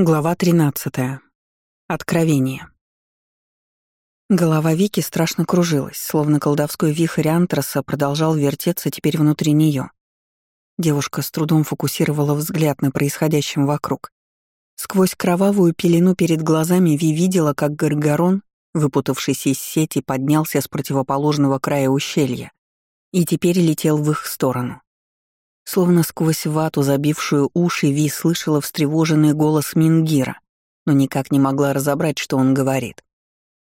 Глава 13. Откровение. Голова Вики страшно кружилась, словно колдовской вихрь антраса продолжал вертеться теперь внутри нее. Девушка с трудом фокусировала взгляд на происходящем вокруг. Сквозь кровавую пелену перед глазами Ви видела, как Гаргарон, выпутавшись из сети, поднялся с противоположного края ущелья и теперь летел в их сторону. Словно сквозь вату, забившую уши, Ви слышала встревоженный голос Мингира, но никак не могла разобрать, что он говорит.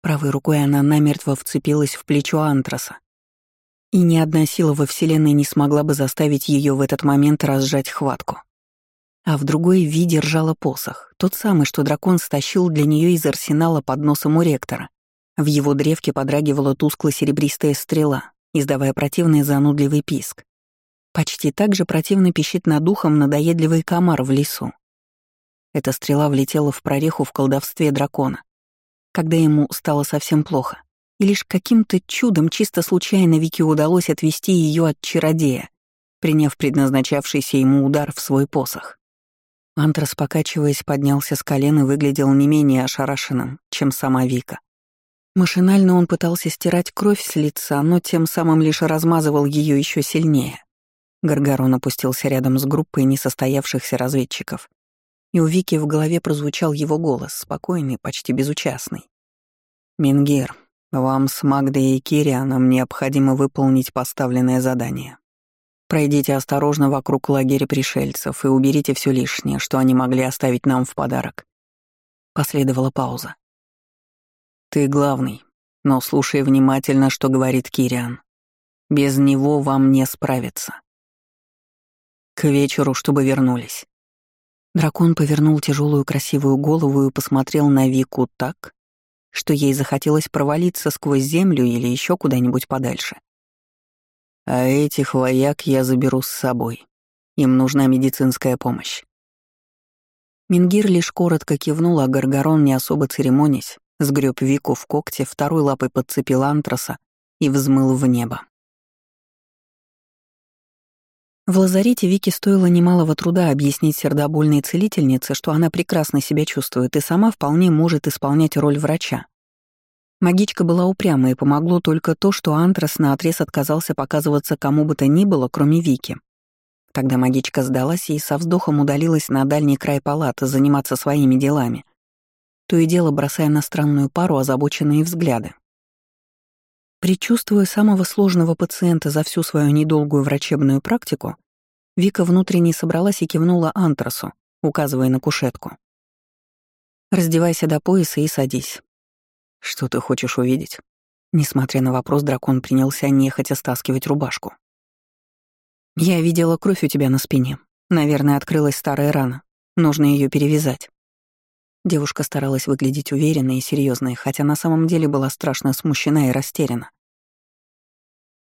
Правой рукой она намертво вцепилась в плечо Антраса. И ни одна сила во Вселенной не смогла бы заставить ее в этот момент разжать хватку. А в другой Ви держала посох, тот самый, что дракон стащил для нее из арсенала под носом у ректора. В его древке подрагивала тускло-серебристая стрела, издавая противный занудливый писк. Почти так же противно пищит над ухом надоедливый комар в лесу. Эта стрела влетела в прореху в колдовстве дракона, когда ему стало совсем плохо. И лишь каким-то чудом чисто случайно Вике удалось отвести ее от чародея, приняв предназначавшийся ему удар в свой посох. Антрас, покачиваясь, поднялся с колен и выглядел не менее ошарашенным, чем сама Вика. Машинально он пытался стирать кровь с лица, но тем самым лишь размазывал ее еще сильнее. Гаргарон опустился рядом с группой несостоявшихся разведчиков. И у Вики в голове прозвучал его голос, спокойный, почти безучастный. «Мингер, вам с Магдой и Кирианом необходимо выполнить поставленное задание. Пройдите осторожно вокруг лагеря пришельцев и уберите все лишнее, что они могли оставить нам в подарок». Последовала пауза. «Ты главный, но слушай внимательно, что говорит Кириан. Без него вам не справиться. К вечеру, чтобы вернулись. Дракон повернул тяжелую красивую голову и посмотрел на Вику так, что ей захотелось провалиться сквозь землю или еще куда-нибудь подальше. А этих вояк я заберу с собой. Им нужна медицинская помощь. Мингир лишь коротко кивнул, а Гаргарон, не особо церемонясь, сгреб Вику в когте, второй лапой подцепил антраса и взмыл в небо. В лазарете Вике стоило немалого труда объяснить сердобольной целительнице, что она прекрасно себя чувствует и сама вполне может исполнять роль врача. Магичка была упряма и помогло только то, что Антрас наотрез отказался показываться кому бы то ни было, кроме Вики. Тогда магичка сдалась и со вздохом удалилась на дальний край палаты заниматься своими делами, то и дело бросая на странную пару озабоченные взгляды. Причувствуя самого сложного пациента за всю свою недолгую врачебную практику, Вика внутренне собралась и кивнула антрасу, указывая на кушетку. «Раздевайся до пояса и садись. Что ты хочешь увидеть?» Несмотря на вопрос, дракон принялся нехотя стаскивать рубашку. «Я видела кровь у тебя на спине. Наверное, открылась старая рана. Нужно ее перевязать». Девушка старалась выглядеть уверенной и серьезной, хотя на самом деле была страшно смущена и растеряна.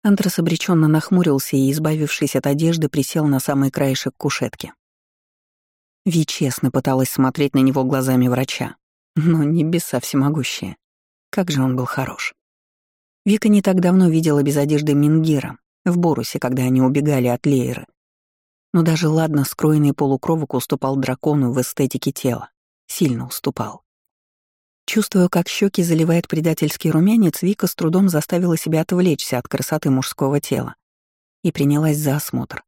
Антрас обреченно нахмурился и, избавившись от одежды, присел на самый краешек кушетки. Ви честно пыталась смотреть на него глазами врача, но небеса всемогущие. Как же он был хорош. Вика не так давно видела без одежды Мингира в Борусе, когда они убегали от Лейры. Но даже ладно скроенный полукровок уступал дракону в эстетике тела. Сильно уступал. Чувствуя, как щеки заливает предательский румянец, Вика с трудом заставила себя отвлечься от красоты мужского тела и принялась за осмотр.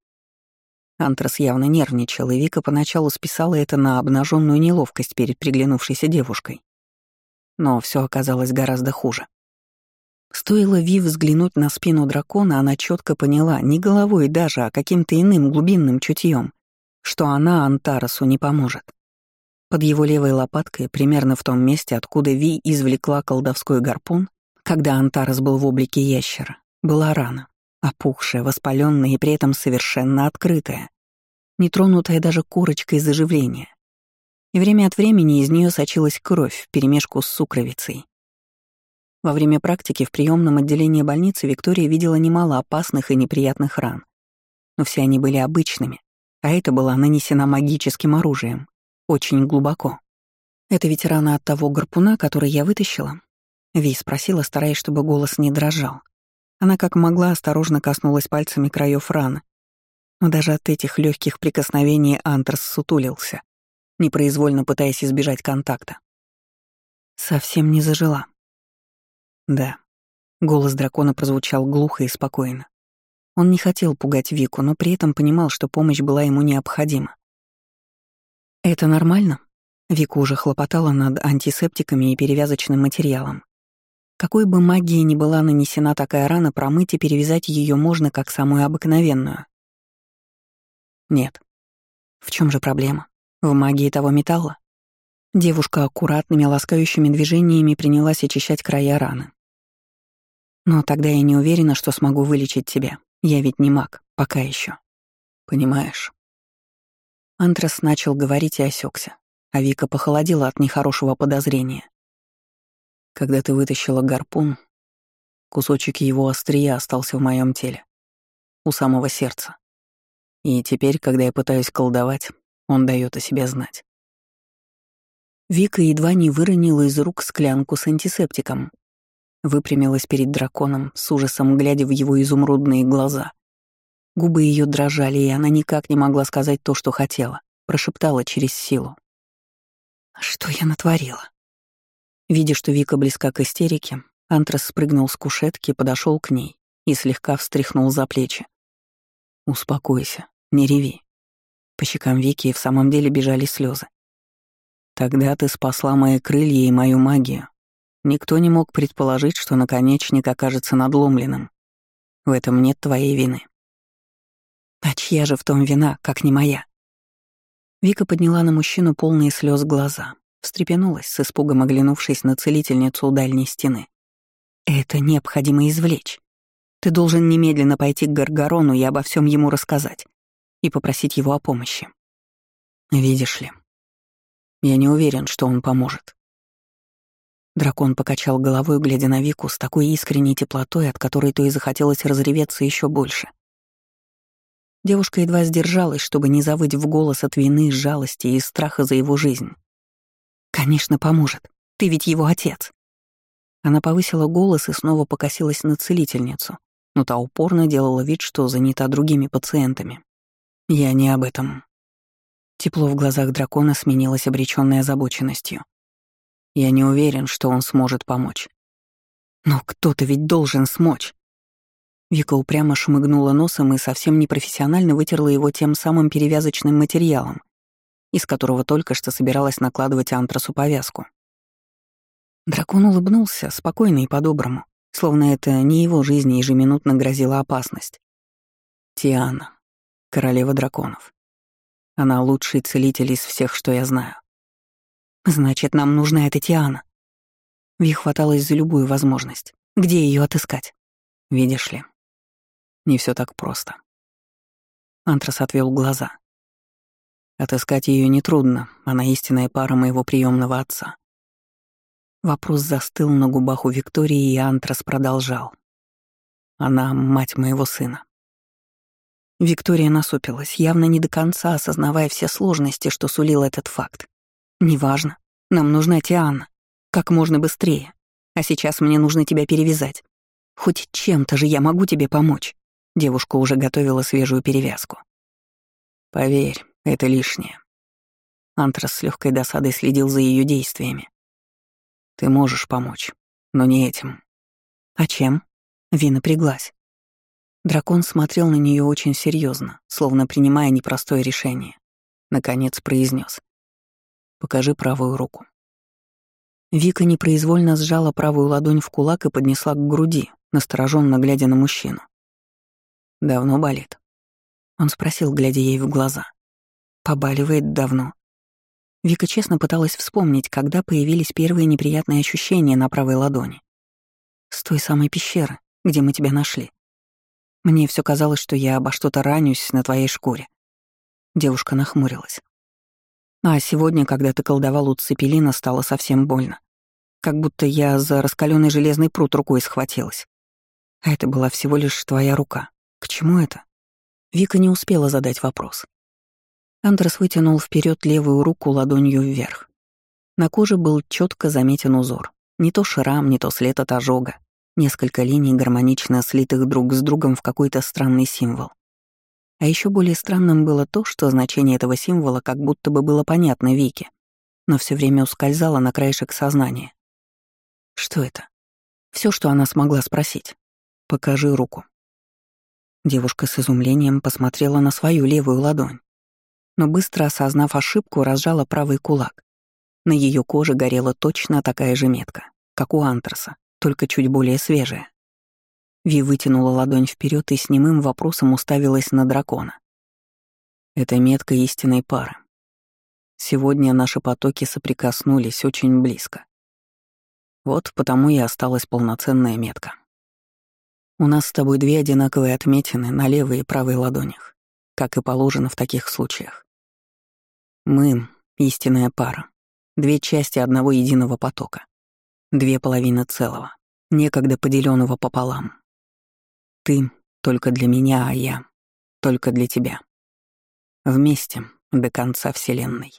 Антрас явно нервничал, и Вика поначалу списала это на обнаженную неловкость перед приглянувшейся девушкой. Но все оказалось гораздо хуже. Стоило Ви взглянуть на спину дракона, она четко поняла, не головой даже, а каким-то иным глубинным чутьем, что она Антарасу не поможет. Под его левой лопаткой, примерно в том месте, откуда Ви извлекла колдовской гарпун, когда Антарес был в облике ящера, была рана, опухшая, воспаленная и при этом совершенно открытая, нетронутая даже корочкой заживления. И время от времени из нее сочилась кровь вперемешку с сукровицей. Во время практики в приемном отделении больницы Виктория видела немало опасных и неприятных ран. Но все они были обычными, а это была нанесена магическим оружием, очень глубоко. Это ведь рана от того гарпуна, который я вытащила? Ви спросила, стараясь, чтобы голос не дрожал. Она как могла осторожно коснулась пальцами краев раны. Но даже от этих легких прикосновений Антрас сутулился. непроизвольно пытаясь избежать контакта. Совсем не зажила. Да. Голос дракона прозвучал глухо и спокойно. Он не хотел пугать Вику, но при этом понимал, что помощь была ему необходима. «Это нормально?» Вика уже хлопотала над антисептиками и перевязочным материалом. Какой бы магией ни была нанесена такая рана, промыть и перевязать ее можно как самую обыкновенную. Нет. В чем же проблема? В магии того металла? Девушка аккуратными, ласкающими движениями принялась очищать края раны. Но тогда я не уверена, что смогу вылечить тебя. Я ведь не маг, пока еще. Понимаешь? Антрас начал говорить и осекся, а Вика похолодела от нехорошего подозрения. Когда ты вытащила гарпун, кусочек его острия остался в моем теле, у самого сердца. И теперь, когда я пытаюсь колдовать, он дает о себе знать. Вика едва не выронила из рук склянку с антисептиком. Выпрямилась перед драконом, с ужасом глядя в его изумрудные глаза. Губы ее дрожали, и она никак не могла сказать то, что хотела, прошептала через силу. «Что я натворила?» Видя, что Вика близка к истерике, Антрас спрыгнул с кушетки, подошел к ней и слегка встряхнул за плечи. «Успокойся, не реви». По щекам Вики в самом деле бежали слезы. Тогда ты спасла мои крылья и мою магию. Никто не мог предположить, что наконечник окажется надломленным. В этом нет твоей вины. А чья же в том вина, как не моя? Вика подняла на мужчину полные слез глаза, встрепенулась, с испугом оглянувшись на целительницу у дальней стены. «Это необходимо извлечь. Ты должен немедленно пойти к Гаргарону и обо всем ему рассказать, и попросить его о помощи. Видишь ли, я не уверен, что он поможет. Дракон покачал головой, глядя на Вику с такой искренней теплотой, от которой то и захотелось разреветься еще больше. Девушка едва сдержалась, чтобы не завыть в голос от вины, жалости и страха за его жизнь. «Конечно, поможет. Ты ведь его отец». Она повысила голос и снова покосилась на целительницу, но та упорно делала вид, что занята другими пациентами. «Я не об этом», Тепло в глазах дракона сменилось обречённой озабоченностью. Я не уверен, что он сможет помочь. Но кто-то ведь должен смочь. Вика упрямо шмыгнула носом и совсем непрофессионально вытерла его тем самым перевязочным материалом, из которого только что собиралась накладывать антрасу повязку. Дракон улыбнулся, спокойно и по-доброму, словно это не его жизни ежеминутно грозила опасность. Тиана, королева драконов. Она лучший целитель из всех, что я знаю. Значит, нам нужна эта Тиана. Ви хваталась за любую возможность. Где ее отыскать? Видишь ли, не все так просто. Антрас отвел глаза. Отыскать ее нетрудно, она истинная пара моего приемного отца. Вопрос застыл на губах у Виктории, и Антрас продолжал. Она — мать моего сына. Виктория насупилась, явно не до конца осознавая все сложности, что сулил этот факт. «Неважно. Нам нужна Тиана. Как можно быстрее. А сейчас мне нужно тебя перевязать. Хоть чем-то же я могу тебе помочь». Девушка уже готовила свежую перевязку. «Поверь, это лишнее». Антрас с легкой досадой следил за ее действиями. «Ты можешь помочь, но не этим». «А чем?» Ви напряглась. Дракон смотрел на нее очень серьезно, словно принимая непростое решение. Наконец произнес: «Покажи правую руку». Вика непроизвольно сжала правую ладонь в кулак и поднесла к груди, настороженно глядя на мужчину. «Давно болит?» Он спросил, глядя ей в глаза. «Побаливает давно». Вика честно пыталась вспомнить, когда появились первые неприятные ощущения на правой ладони. «С той самой пещеры, где мы тебя нашли. Мне все казалось, что я обо что-то ранюсь на твоей шкуре. Девушка нахмурилась. А сегодня, когда ты колдовал у Цепелина, стало совсем больно. Как будто я за раскаленный железный пруд рукой схватилась. А это была всего лишь твоя рука. К чему это? Вика не успела задать вопрос. Андрес вытянул вперед левую руку ладонью вверх. На коже был четко заметен узор. Не то шрам, не то след от ожога. Несколько линий, гармонично слитых друг с другом в какой-то странный символ. А еще более странным было то, что значение этого символа как будто бы было понятно Вике, но все время ускользало на краешек сознания. Что это? Все, что она смогла спросить. «Покажи руку». Девушка с изумлением посмотрела на свою левую ладонь, но быстро осознав ошибку, разжала правый кулак. На ее коже горела точно такая же метка, как у антраса, только чуть более свежая. Ви вытянула ладонь вперед и с немым вопросом уставилась на дракона. Это метка истинной пары. Сегодня наши потоки соприкоснулись очень близко. Вот потому и осталась полноценная метка. У нас с тобой две одинаковые отметины на левой и правой ладонях, как и положено в таких случаях. Мы — истинная пара, две части одного единого потока, две половины целого, некогда поделенного пополам. Ты только для меня, а я только для тебя. Вместе до конца Вселенной.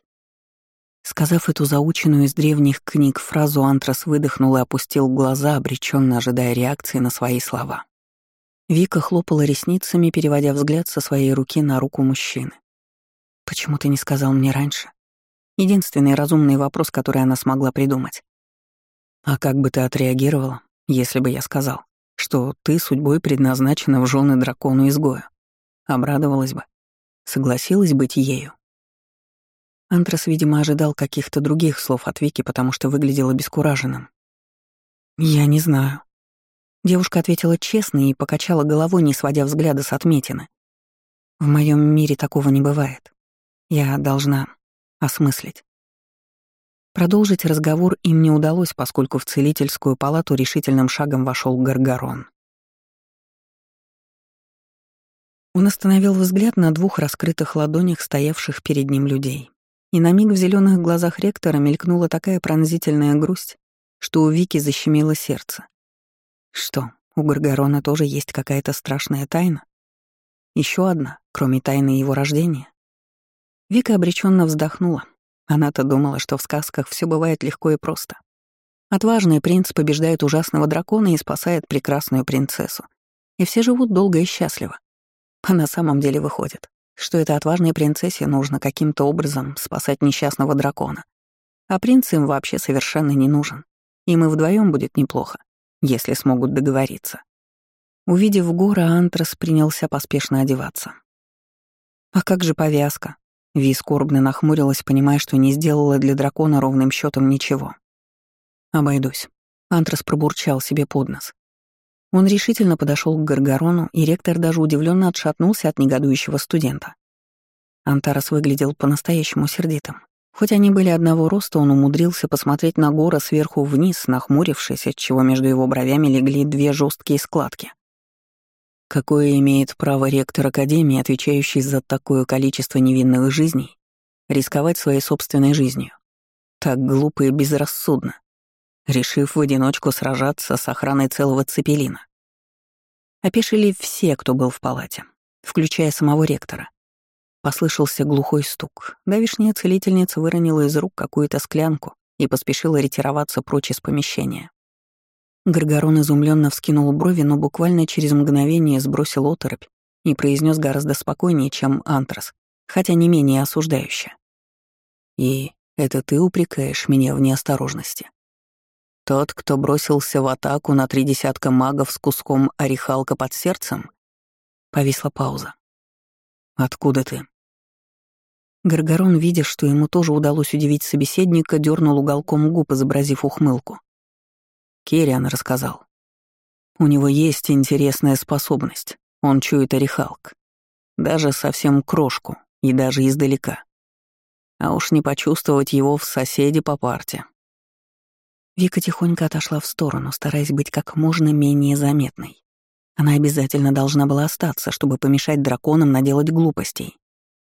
Сказав эту заученную из древних книг фразу, Антрас выдохнул и опустил глаза, обреченно ожидая реакции на свои слова. Вика хлопала ресницами, переводя взгляд со своей руки на руку мужчины. «Почему ты не сказал мне раньше?» Единственный разумный вопрос, который она смогла придумать. «А как бы ты отреагировала, если бы я сказал?» что ты судьбой предназначена в жены дракону-изгою. Обрадовалась бы. Согласилась быть ею. Антрас, видимо, ожидал каких-то других слов от Вики, потому что выглядел обескураженным. «Я не знаю». Девушка ответила честно и покачала головой, не сводя взгляда с отметины. «В моем мире такого не бывает. Я должна осмыслить». Продолжить разговор им не удалось, поскольку в целительскую палату решительным шагом вошел Гаргарон. Он остановил взгляд на двух раскрытых ладонях стоявших перед ним людей. И на миг в зеленых глазах ректора мелькнула такая пронзительная грусть, что у Вики защемило сердце. Что, у Гаргарона тоже есть какая-то страшная тайна? Еще одна, кроме тайны его рождения? Вика обреченно вздохнула, она-то думала, что в сказках все бывает легко и просто. Отважный принц побеждает ужасного дракона и спасает прекрасную принцессу. И все живут долго и счастливо. А на самом деле выходит, что этой отважной принцессе нужно каким-то образом спасать несчастного дракона. А принц им вообще совершенно не нужен. Им и вдвоем будет неплохо, если смогут договориться. Увидев гора, Антрас принялся поспешно одеваться. «А как же повязка?» Ви скорбно нахмурилась, понимая, что не сделала для дракона ровным счетом ничего. «Обойдусь». Антрас пробурчал себе под нос. Он решительно подошел к Гаргарону, и ректор даже удивленно отшатнулся от негодующего студента. Антарас выглядел по-настоящему сердитым. Хоть они были одного роста, он умудрился посмотреть на гора сверху вниз, нахмурившись, отчего между его бровями легли две жесткие складки. Какое имеет право ректор Академии, отвечающий за такое количество невинных жизней, рисковать своей собственной жизнью? Так глупо и безрассудно, решив в одиночку сражаться с охраной целого цепелина. Опешили все, кто был в палате, включая самого ректора. Послышался глухой стук. Давишняя целительница выронила из рук какую-то склянку и поспешила ретироваться прочь из помещения. Гаргорон изумленно вскинул брови, но буквально через мгновение сбросил оторопь и произнес гораздо спокойнее, чем Антрас, хотя не менее осуждающе. «И это ты упрекаешь меня в неосторожности?» Тот, кто бросился в атаку на три десятка магов с куском орехалка под сердцем? Повисла пауза. «Откуда ты?» Гаргорон, видя, что ему тоже удалось удивить собеседника, дернул уголком губ, изобразив ухмылку. Керриан рассказал. У него есть интересная способность. Он чует орехалк. Даже совсем крошку, и даже издалека. А уж не почувствовать его в соседе по парте. Вика тихонько отошла в сторону, стараясь быть как можно менее заметной. Она обязательно должна была остаться, чтобы помешать драконам наделать глупостей.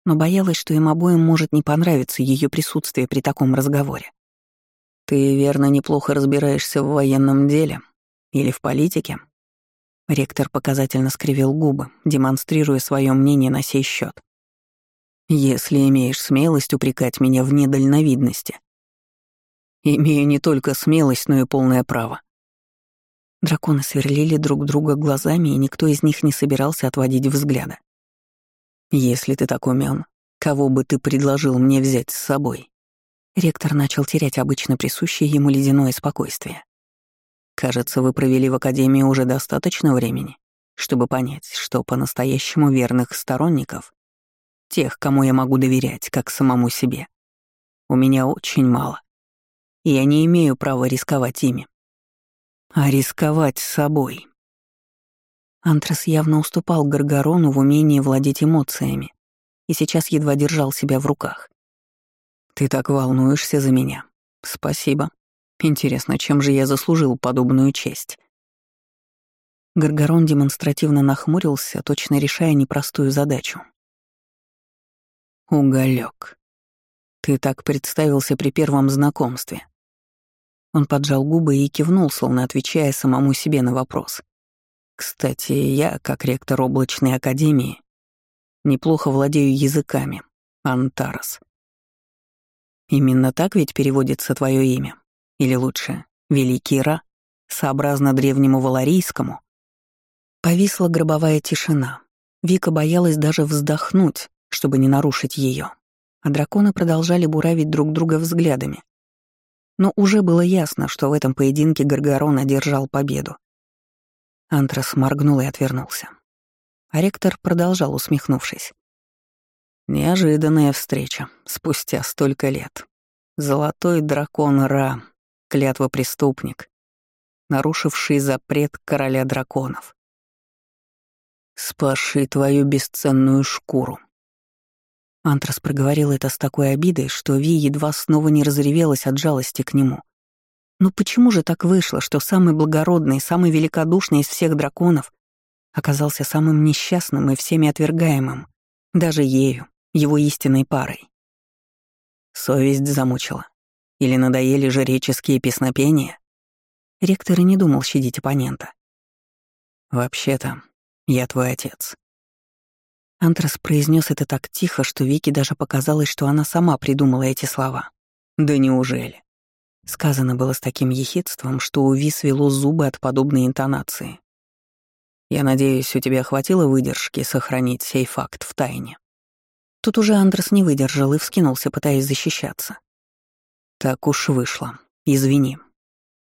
Но боялась, что им обоим может не понравиться ее присутствие при таком разговоре. «Ты, верно, неплохо разбираешься в военном деле или в политике?» Ректор показательно скривил губы, демонстрируя свое мнение на сей счет. «Если имеешь смелость упрекать меня в недальновидности, имею не только смелость, но и полное право». Драконы сверлили друг друга глазами, и никто из них не собирался отводить взгляда. Если ты так умен, кого бы ты предложил мне взять с собой? Ректор начал терять обычно присущее ему ледяное спокойствие. Кажется, вы провели в Академии уже достаточно времени, чтобы понять, что по-настоящему верных сторонников, тех, кому я могу доверять, как самому себе, у меня очень мало. И я не имею права рисковать ими. А рисковать собой. Антрас явно уступал Гаргарону в умении владеть эмоциями и сейчас едва держал себя в руках. «Ты так волнуешься за меня. Спасибо. Интересно, чем же я заслужил подобную честь?» Гаргарон демонстративно нахмурился, точно решая непростую задачу. «Уголек. Ты так представился при первом знакомстве». Он поджал губы и кивнул, словно отвечая самому себе на вопрос. Кстати, я, как ректор облачной академии, неплохо владею языками. Антарас. Именно так ведь переводится твое имя? Или лучше, Великий Ра, сообразно древнему валарийскому? Повисла гробовая тишина. Вика боялась даже вздохнуть, чтобы не нарушить ее, а драконы продолжали буравить друг друга взглядами. Но уже было ясно, что в этом поединке Гаргарон одержал победу. Антрас моргнул и отвернулся. А ректор продолжал, усмехнувшись. Неожиданная встреча, спустя столько лет. Золотой дракон Ра, клятва преступник, нарушивший запрет короля драконов. «Спаши твою бесценную шкуру». Антрас проговорил это с такой обидой, что Ви едва снова не разревелась от жалости к нему. Но почему же так вышло, что самый благородный, самый великодушный из всех драконов оказался самым несчастным и всеми отвергаемым, даже ею, его истинной парой? Совесть замучила. Или надоели жреческие песнопения? Ректор и не думал щадить оппонента. «Вообще-то, я твой отец». Антрас произнес это так тихо, что Вике даже показалось, что она сама придумала эти слова. «Да неужели?» Сказано было с таким ехидством, что у Ви свело зубы от подобной интонации. «Я надеюсь, у тебя хватило выдержки сохранить сей факт в тайне». Тут уже Андрес не выдержал и вскинулся, пытаясь защищаться. «Так уж вышло. Извини.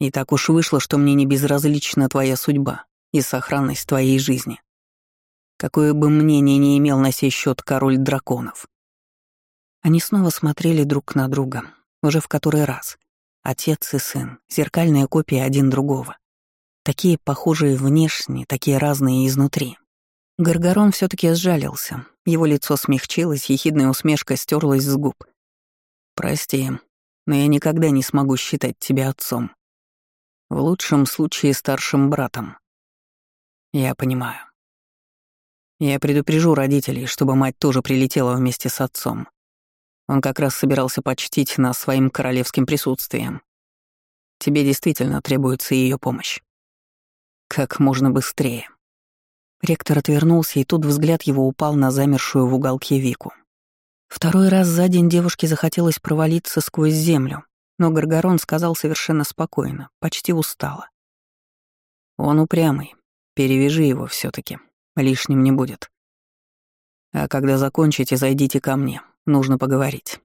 И так уж вышло, что мне не безразлична твоя судьба и сохранность твоей жизни. Какое бы мнение ни имел на сей счет король драконов». Они снова смотрели друг на друга, уже в который раз — Отец и сын, зеркальная копия один другого. Такие похожие внешне, такие разные изнутри. Гаргарон все таки сжалился. Его лицо смягчилось, ехидная усмешка стерлась с губ. «Прости, но я никогда не смогу считать тебя отцом. В лучшем случае старшим братом. Я понимаю. Я предупрежу родителей, чтобы мать тоже прилетела вместе с отцом. Он как раз собирался почтить нас своим королевским присутствием. Тебе действительно требуется ее помощь. Как можно быстрее. Ректор отвернулся, и тут взгляд его упал на замершую в уголке Вику. Второй раз за день девушке захотелось провалиться сквозь землю, но Гаргарон сказал совершенно спокойно, почти устало. «Он упрямый. Перевяжи его все таки Лишним не будет. А когда закончите, зайдите ко мне. Нужно поговорить.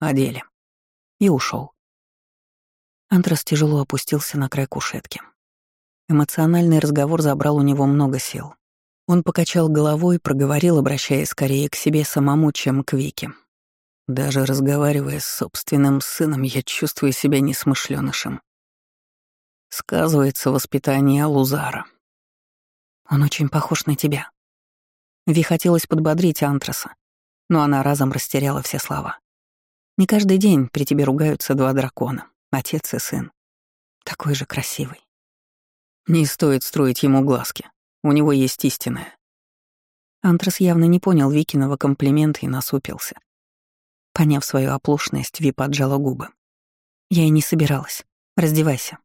О деле. И ушел. Антрас тяжело опустился на край кушетки. Эмоциональный разговор забрал у него много сил. Он покачал головой, проговорил, обращаясь скорее к себе самому, чем к Вике. Даже разговаривая с собственным сыном, я чувствую себя несмышленышем. Сказывается воспитание Лузара. Он очень похож на тебя. Ви хотелось подбодрить Антраса, но она разом растеряла все слова. Не каждый день при тебе ругаются два дракона, отец и сын. Такой же красивый. Не стоит строить ему глазки. У него есть истинное. Антрас явно не понял Викиного комплимента и насупился. Поняв свою оплошность, Ви поджала губы. Я и не собиралась. Раздевайся.